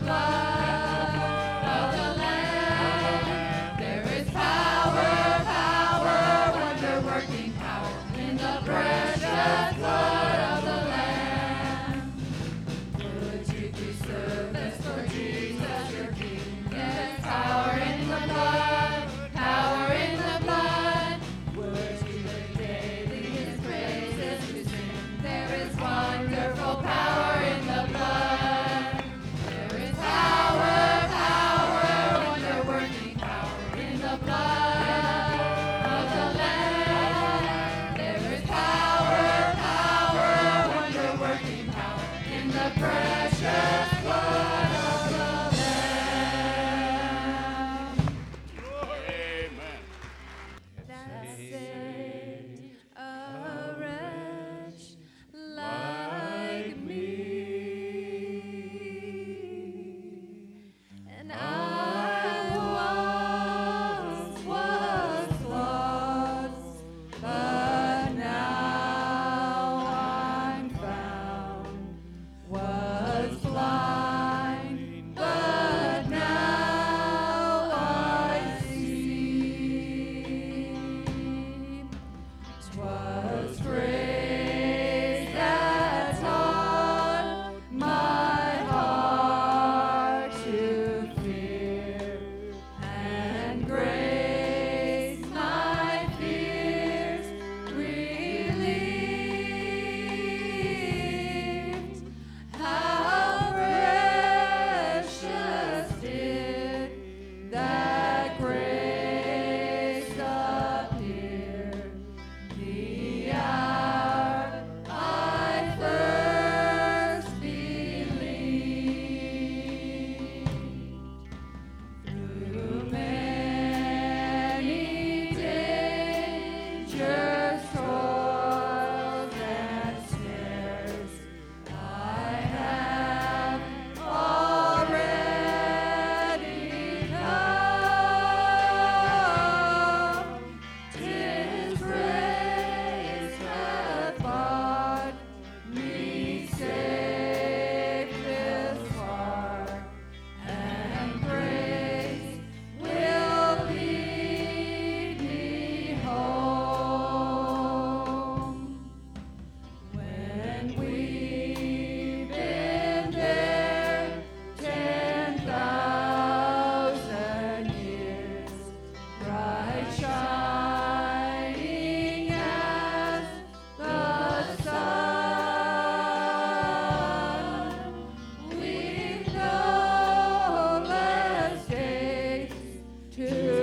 blood. good.